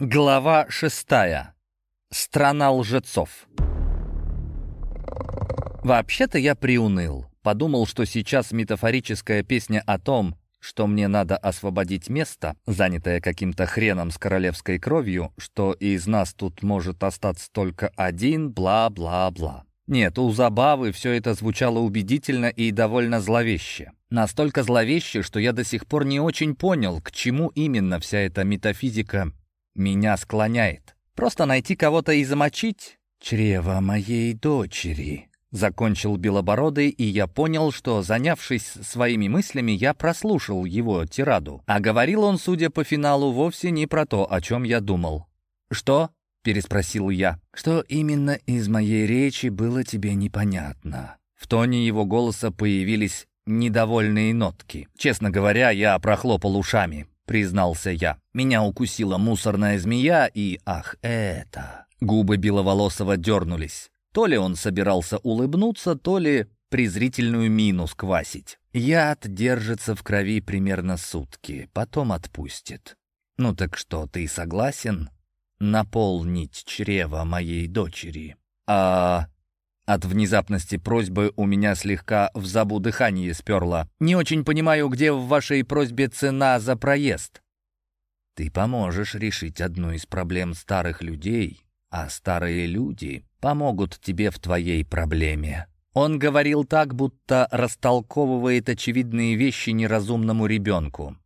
Глава шестая. Страна лжецов. Вообще-то я приуныл. Подумал, что сейчас метафорическая песня о том, что мне надо освободить место, занятое каким-то хреном с королевской кровью, что из нас тут может остаться только один, бла-бла-бла. Нет, у Забавы все это звучало убедительно и довольно зловеще. Настолько зловеще, что я до сих пор не очень понял, к чему именно вся эта метафизика меня склоняет. Просто найти кого-то и замочить? Чрево моей дочери. Закончил Белобородый, и я понял, что, занявшись своими мыслями, я прослушал его тираду. А говорил он, судя по финалу, вовсе не про то, о чем я думал. «Что?» — переспросил я. «Что именно из моей речи было тебе непонятно?» В тоне его голоса появились недовольные нотки. Честно говоря, я прохлопал ушами признался я. Меня укусила мусорная змея, и, ах, это... Губы Беловолосова дернулись. То ли он собирался улыбнуться, то ли презрительную мину сквасить. Яд держится в крови примерно сутки, потом отпустит. Ну так что, ты согласен наполнить чрево моей дочери? А от внезапности просьбы у меня слегка в забу дыхание сперло. «Не очень понимаю, где в вашей просьбе цена за проезд». «Ты поможешь решить одну из проблем старых людей, а старые люди помогут тебе в твоей проблеме». Он говорил так, будто растолковывает очевидные вещи неразумному ребенку.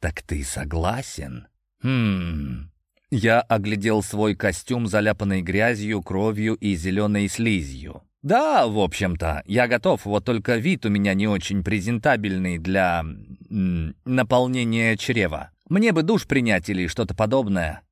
«Так ты согласен?» «Хм...» Я оглядел свой костюм, заляпанный грязью, кровью и зеленой слизью. «Да, в общем-то, я готов, вот только вид у меня не очень презентабельный для... М, наполнения чрева. Мне бы душ принять или что-то подобное».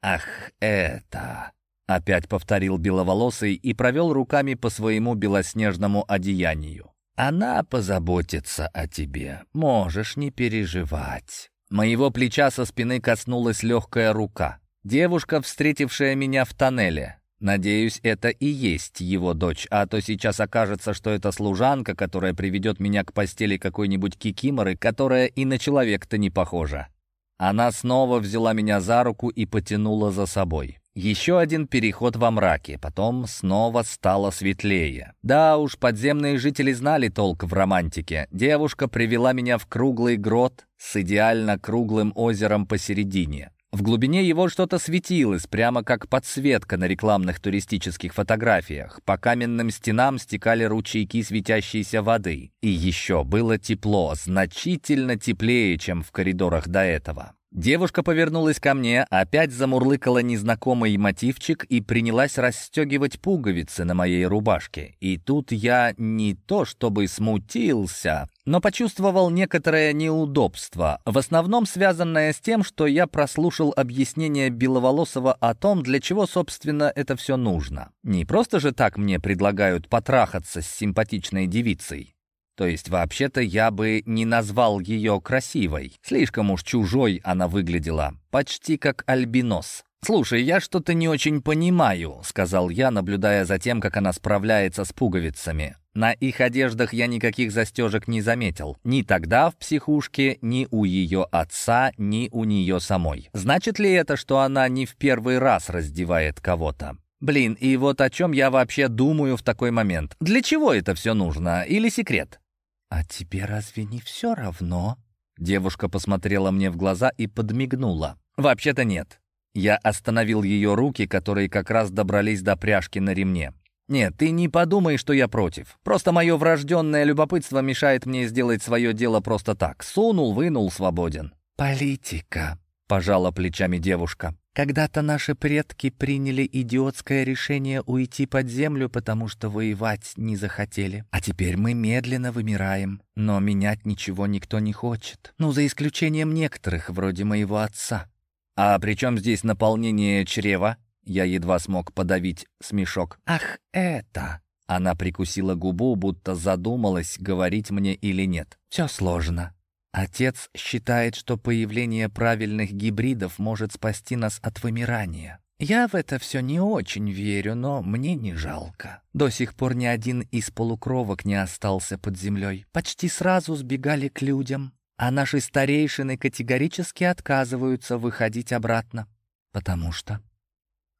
«Ах, это...» — опять повторил беловолосый и провел руками по своему белоснежному одеянию. «Она позаботится о тебе, можешь не переживать». Моего плеча со спины коснулась легкая рука. Девушка, встретившая меня в тоннеле. Надеюсь, это и есть его дочь, а то сейчас окажется, что это служанка, которая приведет меня к постели какой-нибудь кикиморы, которая и на человека-то не похожа. Она снова взяла меня за руку и потянула за собой. Еще один переход во мраке, потом снова стало светлее. Да уж, подземные жители знали толк в романтике. Девушка привела меня в круглый грот с идеально круглым озером посередине. В глубине его что-то светилось, прямо как подсветка на рекламных туристических фотографиях. По каменным стенам стекали ручейки светящейся воды. И еще было тепло, значительно теплее, чем в коридорах до этого. Девушка повернулась ко мне, опять замурлыкала незнакомый мотивчик и принялась расстегивать пуговицы на моей рубашке. И тут я не то чтобы смутился, но почувствовал некоторое неудобство, в основном связанное с тем, что я прослушал объяснение Беловолосова о том, для чего, собственно, это все нужно. Не просто же так мне предлагают потрахаться с симпатичной девицей. То есть, вообще-то, я бы не назвал ее красивой. Слишком уж чужой она выглядела. Почти как альбинос. «Слушай, я что-то не очень понимаю», — сказал я, наблюдая за тем, как она справляется с пуговицами. На их одеждах я никаких застежек не заметил. Ни тогда в психушке, ни у ее отца, ни у нее самой. Значит ли это, что она не в первый раз раздевает кого-то? Блин, и вот о чем я вообще думаю в такой момент. Для чего это все нужно? Или секрет? «А тебе разве не все равно?» Девушка посмотрела мне в глаза и подмигнула. «Вообще-то нет». Я остановил ее руки, которые как раз добрались до пряжки на ремне. «Нет, ты не подумай, что я против. Просто мое врожденное любопытство мешает мне сделать свое дело просто так. Сунул, вынул, свободен». «Политика», — пожала плечами девушка. Когда-то наши предки приняли идиотское решение уйти под землю, потому что воевать не захотели. А теперь мы медленно вымираем, но менять ничего никто не хочет. Ну, за исключением некоторых, вроде моего отца. А при чем здесь наполнение чрева? Я едва смог подавить смешок. Ах, это... Она прикусила губу, будто задумалась, говорить мне или нет. «Все сложно. Отец считает, что появление правильных гибридов может спасти нас от вымирания. Я в это все не очень верю, но мне не жалко. До сих пор ни один из полукровок не остался под землей. Почти сразу сбегали к людям, а наши старейшины категорически отказываются выходить обратно. «Потому что...»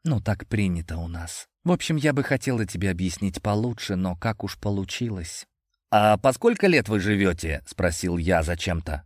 «Ну, так принято у нас. В общем, я бы хотела тебе объяснить получше, но как уж получилось». «А по сколько лет вы живете?» — спросил я зачем-то.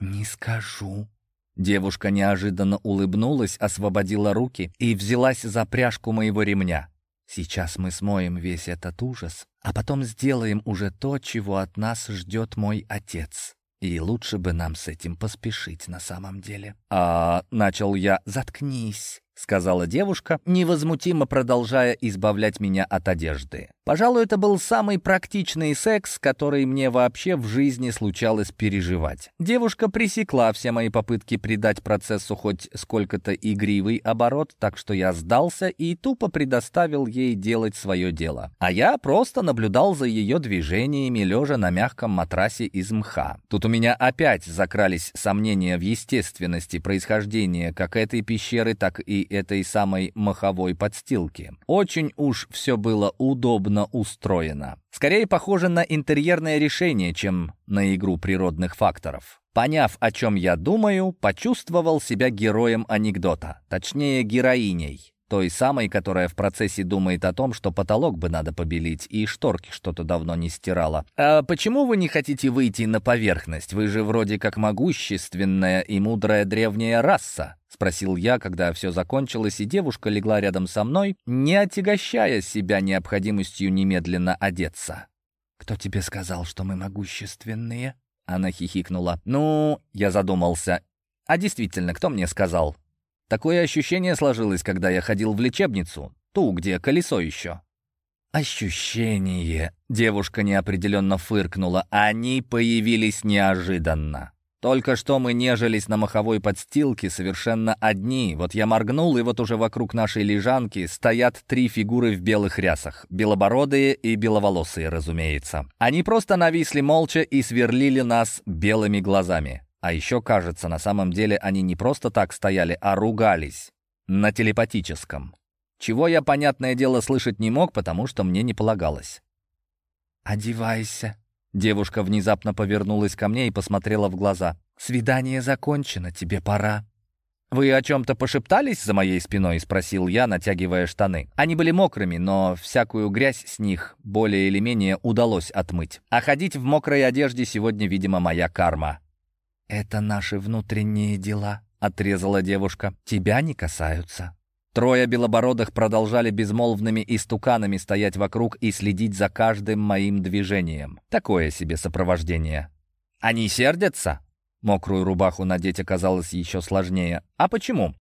«Не скажу». Девушка неожиданно улыбнулась, освободила руки и взялась за пряжку моего ремня. «Сейчас мы смоем весь этот ужас, а потом сделаем уже то, чего от нас ждет мой отец. И лучше бы нам с этим поспешить на самом деле». «А...» — начал я. «Заткнись», — сказала девушка, невозмутимо продолжая избавлять меня от одежды. Пожалуй, это был самый практичный секс, который мне вообще в жизни случалось переживать. Девушка пресекла все мои попытки придать процессу хоть сколько-то игривый оборот, так что я сдался и тупо предоставил ей делать свое дело. А я просто наблюдал за ее движениями, лежа на мягком матрасе из мха. Тут у меня опять закрались сомнения в естественности происхождения как этой пещеры, так и этой самой маховой подстилки. Очень уж все было удобно удобно устроена. Скорее похоже на интерьерное решение, чем на игру природных факторов. Поняв, о чем я думаю, почувствовал себя героем анекдота, точнее героиней. Той самой, которая в процессе думает о том, что потолок бы надо побелить, и шторки что-то давно не стирала. «А почему вы не хотите выйти на поверхность? Вы же вроде как могущественная и мудрая древняя раса», — спросил я, когда все закончилось, и девушка легла рядом со мной, не отягощая себя необходимостью немедленно одеться. «Кто тебе сказал, что мы могущественные?» Она хихикнула. «Ну...» — я задумался. «А действительно, кто мне сказал?» Такое ощущение сложилось, когда я ходил в лечебницу, ту, где колесо еще. Ощущение. Девушка неопределенно фыркнула. Они появились неожиданно. Только что мы нежились на маховой подстилке совершенно одни. Вот я моргнул, и вот уже вокруг нашей лежанки стоят три фигуры в белых рясах. Белобородые и беловолосые, разумеется. Они просто нависли молча и сверлили нас белыми глазами. А еще, кажется, на самом деле они не просто так стояли, а ругались. На телепатическом. Чего я, понятное дело, слышать не мог, потому что мне не полагалось. «Одевайся». Девушка внезапно повернулась ко мне и посмотрела в глаза. «Свидание закончено, тебе пора». «Вы о чем-то пошептались за моей спиной?» — спросил я, натягивая штаны. Они были мокрыми, но всякую грязь с них более или менее удалось отмыть. А ходить в мокрой одежде сегодня, видимо, моя карма. «Это наши внутренние дела», — отрезала девушка. «Тебя не касаются». Трое белобородых продолжали безмолвными истуканами стоять вокруг и следить за каждым моим движением. Такое себе сопровождение. «Они сердятся?» Мокрую рубаху надеть оказалось еще сложнее. «А почему?»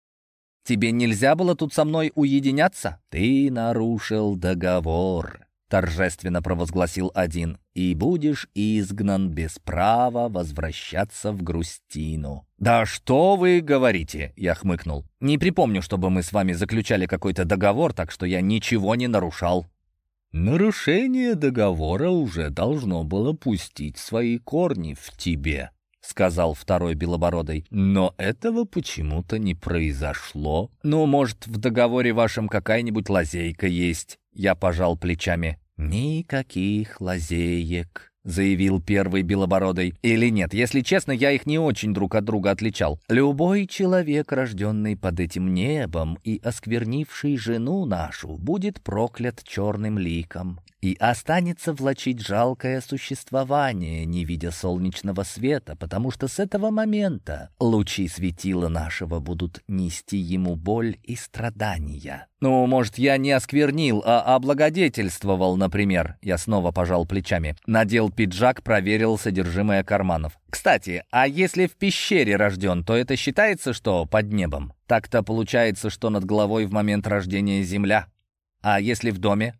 «Тебе нельзя было тут со мной уединяться?» «Ты нарушил договор», — торжественно провозгласил один, «и будешь изгнан без права возвращаться в Грустину». «Да что вы говорите?» — я хмыкнул. «Не припомню, чтобы мы с вами заключали какой-то договор, так что я ничего не нарушал». «Нарушение договора уже должно было пустить свои корни в тебе», — сказал второй Белобородый. «Но этого почему-то не произошло. Ну, может, в договоре вашем какая-нибудь лазейка есть?» Я пожал плечами. «Никаких лазеек», — заявил первый белобородый. Или нет, если честно, я их не очень друг от друга отличал. «Любой человек, рожденный под этим небом и осквернивший жену нашу, будет проклят черным ликом и останется влачить жалкое существование, не видя солнечного света, потому что с этого момента лучи светила нашего будут нести ему боль и страдания. «Ну, может, я не осквернил, а облагодетельствовал, например?» Я снова пожал плечами. Надел пиджак, проверил содержимое карманов. «Кстати, а если в пещере рожден, то это считается, что под небом? Так-то получается, что над головой в момент рождения земля. А если в доме?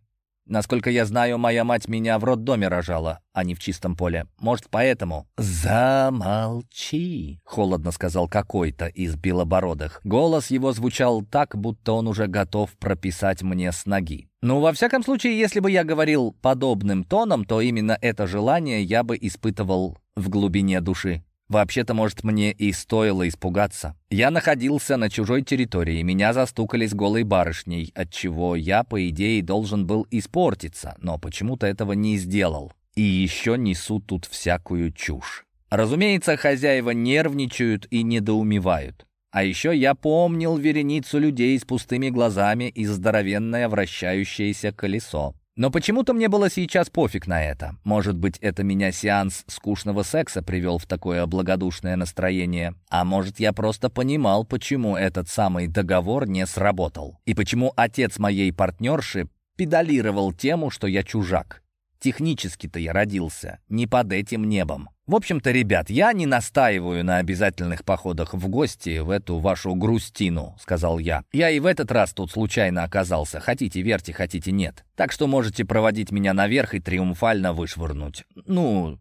Насколько я знаю, моя мать меня в роддоме рожала, а не в чистом поле. Может, поэтому...» «Замолчи!» — холодно сказал какой-то из белобородых. Голос его звучал так, будто он уже готов прописать мне с ноги. Ну, во всяком случае, если бы я говорил подобным тоном, то именно это желание я бы испытывал в глубине души. Вообще-то, может, мне и стоило испугаться. Я находился на чужой территории, меня застукали с голой барышней, от чего я, по идее, должен был испортиться, но почему-то этого не сделал. И еще несу тут всякую чушь. Разумеется, хозяева нервничают и недоумевают. А еще я помнил вереницу людей с пустыми глазами и здоровенное вращающееся колесо. Но почему-то мне было сейчас пофиг на это. Может быть, это меня сеанс скучного секса привел в такое благодушное настроение. А может, я просто понимал, почему этот самый договор не сработал. И почему отец моей партнерши педалировал тему, что я чужак. Технически-то я родился не под этим небом. В общем-то, ребят, я не настаиваю на обязательных походах в гости в эту вашу грустину, сказал я. Я и в этот раз тут случайно оказался. Хотите верьте, хотите нет. Так что можете проводить меня наверх и триумфально вышвырнуть. Ну,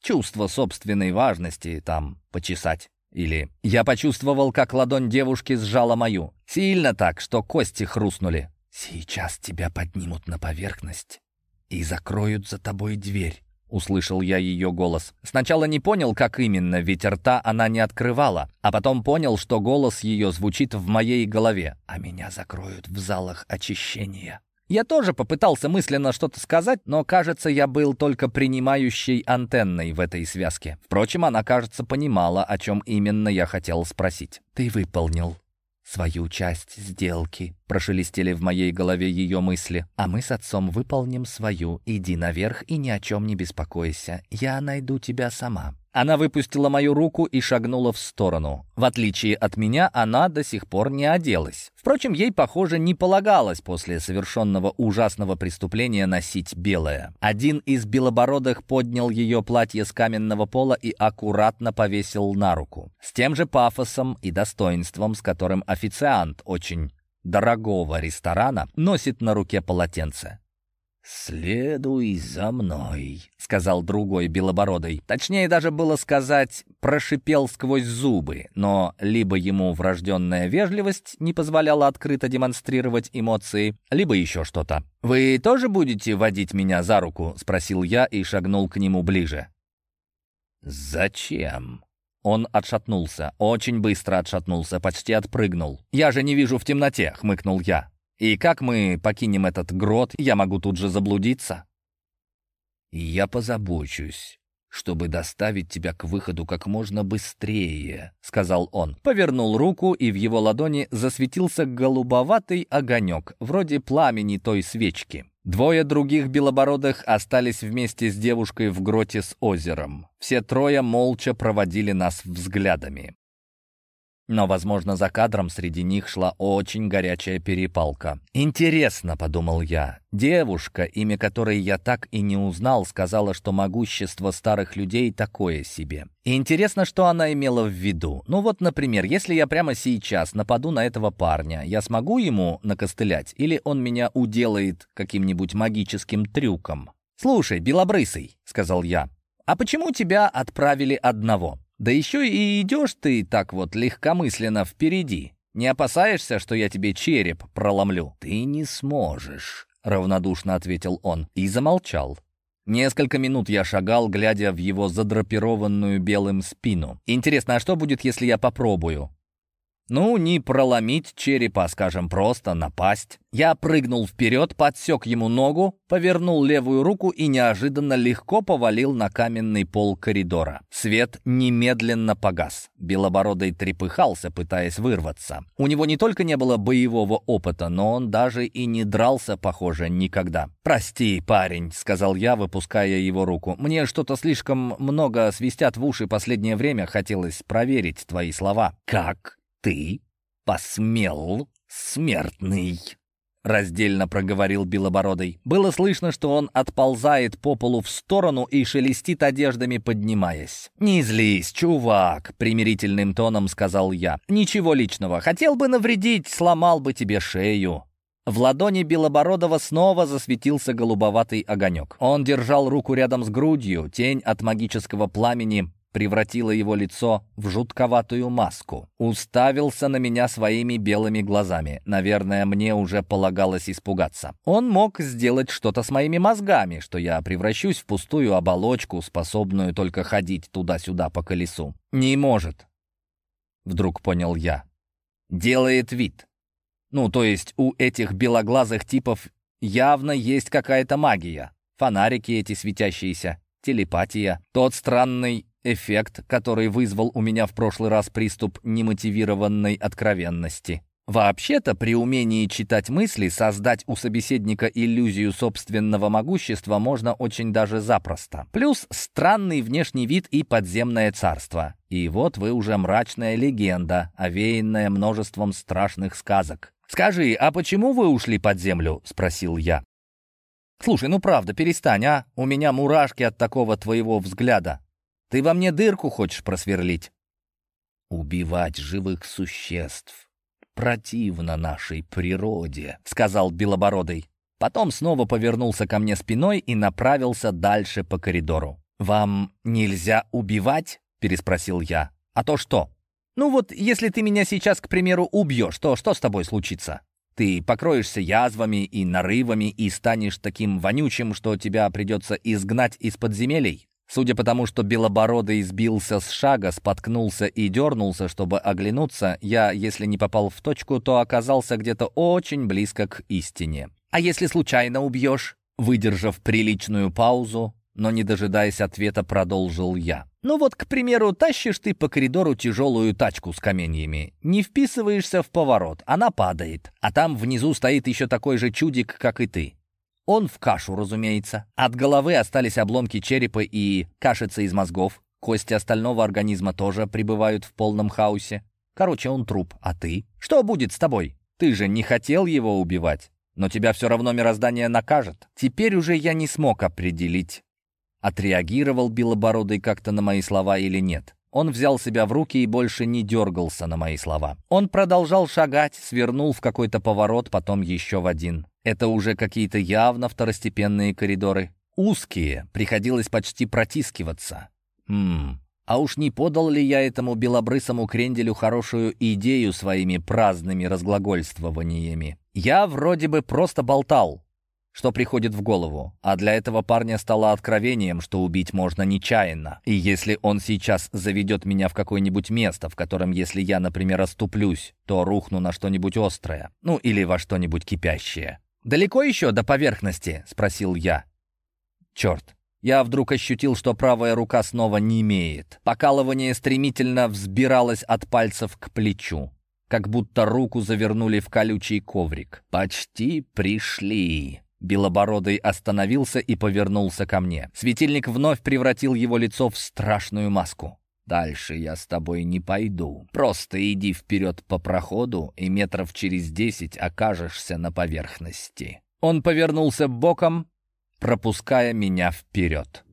чувство собственной важности там почесать. Или я почувствовал, как ладонь девушки сжала мою. Сильно так, что кости хрустнули. «Сейчас тебя поднимут на поверхность и закроют за тобой дверь», — услышал я ее голос. Сначала не понял, как именно, ведь рта она не открывала, а потом понял, что голос ее звучит в моей голове. «А меня закроют в залах очищения». Я тоже попытался мысленно что-то сказать, но, кажется, я был только принимающей антенной в этой связке. Впрочем, она, кажется, понимала, о чем именно я хотел спросить. «Ты выполнил свою часть сделки», — прошелестели в моей голове ее мысли. «А мы с отцом выполним свою. Иди наверх и ни о чем не беспокойся. Я найду тебя сама». Она выпустила мою руку и шагнула в сторону. В отличие от меня, она до сих пор не оделась. Впрочем, ей, похоже, не полагалось после совершенного ужасного преступления носить белое. Один из белобородых поднял ее платье с каменного пола и аккуратно повесил на руку. С тем же пафосом и достоинством, с которым официант очень дорогого ресторана носит на руке полотенце. «Следуй за мной», — сказал другой белобородый. Точнее даже было сказать «прошипел сквозь зубы», но либо ему врожденная вежливость не позволяла открыто демонстрировать эмоции, либо еще что-то. «Вы тоже будете водить меня за руку?» — спросил я и шагнул к нему ближе. «Зачем?» Он отшатнулся, очень быстро отшатнулся, почти отпрыгнул. «Я же не вижу в темноте», — хмыкнул я. И как мы покинем этот грот, я могу тут же заблудиться. Я позабочусь, чтобы доставить тебя к выходу как можно быстрее», — сказал он. Повернул руку, и в его ладони засветился голубоватый огонек, вроде пламени той свечки. Двое других белобородых остались вместе с девушкой в гроте с озером. Все трое молча проводили нас взглядами. Но, возможно, за кадром среди них шла очень горячая перепалка. «Интересно», — подумал я, — девушка, имя которой я так и не узнал, сказала, что могущество старых людей такое себе. И интересно, что она имела в виду. Ну вот, например, если я прямо сейчас нападу на этого парня, я смогу ему накостылять, или он меня уделает каким-нибудь магическим трюком? «Слушай, белобрысый», — сказал я, — «а почему тебя отправили одного?» Да еще и идешь ты так вот легкомысленно впереди. Не опасаешься, что я тебе череп проломлю?» «Ты не сможешь», — равнодушно ответил он и замолчал. Несколько минут я шагал, глядя в его задрапированную белым спину. «Интересно, а что будет, если я попробую?» Ну, не проломить черепа, скажем, просто напасть. Я прыгнул вперед, подсек ему ногу, повернул левую руку и неожиданно легко повалил на каменный пол коридора. Свет немедленно погас. Белобородый трепыхался, пытаясь вырваться. У него не только не было боевого опыта, но он даже и не дрался, похоже, никогда. «Прости, парень», — сказал я, выпуская его руку. «Мне что-то слишком много свистят в уши последнее время. Хотелось проверить твои слова». «Как?» «Ты посмел, смертный!» Раздельно проговорил Белобородый. Было слышно, что он отползает по полу в сторону и шелестит одеждами, поднимаясь. «Не злись, чувак!» — примирительным тоном сказал я. «Ничего личного. Хотел бы навредить, сломал бы тебе шею». В ладони Белобородова снова засветился голубоватый огонек. Он держал руку рядом с грудью, тень от магического пламени превратила его лицо в жутковатую маску. Уставился на меня своими белыми глазами. Наверное, мне уже полагалось испугаться. Он мог сделать что-то с моими мозгами, что я превращусь в пустую оболочку, способную только ходить туда-сюда по колесу. Не может. Вдруг понял я. Делает вид. Ну, то есть у этих белоглазых типов явно есть какая-то магия. Фонарики эти светящиеся, телепатия, тот странный эффект, который вызвал у меня в прошлый раз приступ немотивированной откровенности. Вообще-то, при умении читать мысли, создать у собеседника иллюзию собственного могущества можно очень даже запросто. Плюс странный внешний вид и подземное царство. И вот вы уже мрачная легенда, овеянная множеством страшных сказок. «Скажи, а почему вы ушли под землю?» — спросил я. «Слушай, ну правда, перестань, а? У меня мурашки от такого твоего взгляда. Ты во мне дырку хочешь просверлить?» «Убивать живых существ противно нашей природе», — сказал Белобородый. Потом снова повернулся ко мне спиной и направился дальше по коридору. «Вам нельзя убивать?» — переспросил я. «А то что?» «Ну вот, если ты меня сейчас, к примеру, убьешь, то что с тобой случится?» Ты покроешься язвами и нарывами и станешь таким вонючим, что тебя придется изгнать из подземелий. Судя по тому, что Белобородый сбился с шага, споткнулся и дернулся, чтобы оглянуться, я, если не попал в точку, то оказался где-то очень близко к истине. «А если случайно убьешь?» Выдержав приличную паузу, но не дожидаясь ответа, продолжил я. «Ну вот, к примеру, тащишь ты по коридору тяжелую тачку с каменьями. Не вписываешься в поворот, она падает. А там внизу стоит еще такой же чудик, как и ты. Он в кашу, разумеется. От головы остались обломки черепа и кашица из мозгов. Кости остального организма тоже пребывают в полном хаосе. Короче, он труп, а ты? Что будет с тобой? Ты же не хотел его убивать, но тебя все равно мироздание накажет. Теперь уже я не смог определить, отреагировал Белобородый как-то на мои слова или нет. Он взял себя в руки и больше не дергался на мои слова. Он продолжал шагать, свернул в какой-то поворот, потом еще в один. Это уже какие-то явно второстепенные коридоры. Узкие, приходилось почти протискиваться. Хм, а уж не подал ли я этому белобрысому кренделю хорошую идею своими праздными разглагольствованиями? Я вроде бы просто болтал, что приходит в голову. А для этого парня стало откровением, что убить можно нечаянно. И если он сейчас заведет меня в какое-нибудь место, в котором, если я, например, оступлюсь, то рухну на что-нибудь острое, ну или во что-нибудь кипящее. «Далеко еще до поверхности?» — спросил я. «Черт, я вдруг ощутил, что правая рука снова не имеет. Покалывание стремительно взбиралось от пальцев к плечу, как будто руку завернули в колючий коврик. «Почти пришли». Белобородый остановился и повернулся ко мне. Светильник вновь превратил его лицо в страшную маску. Дальше я с тобой не пойду. Просто иди вперед по проходу, и метров через десять окажешься на поверхности». Он повернулся боком, пропуская меня вперед.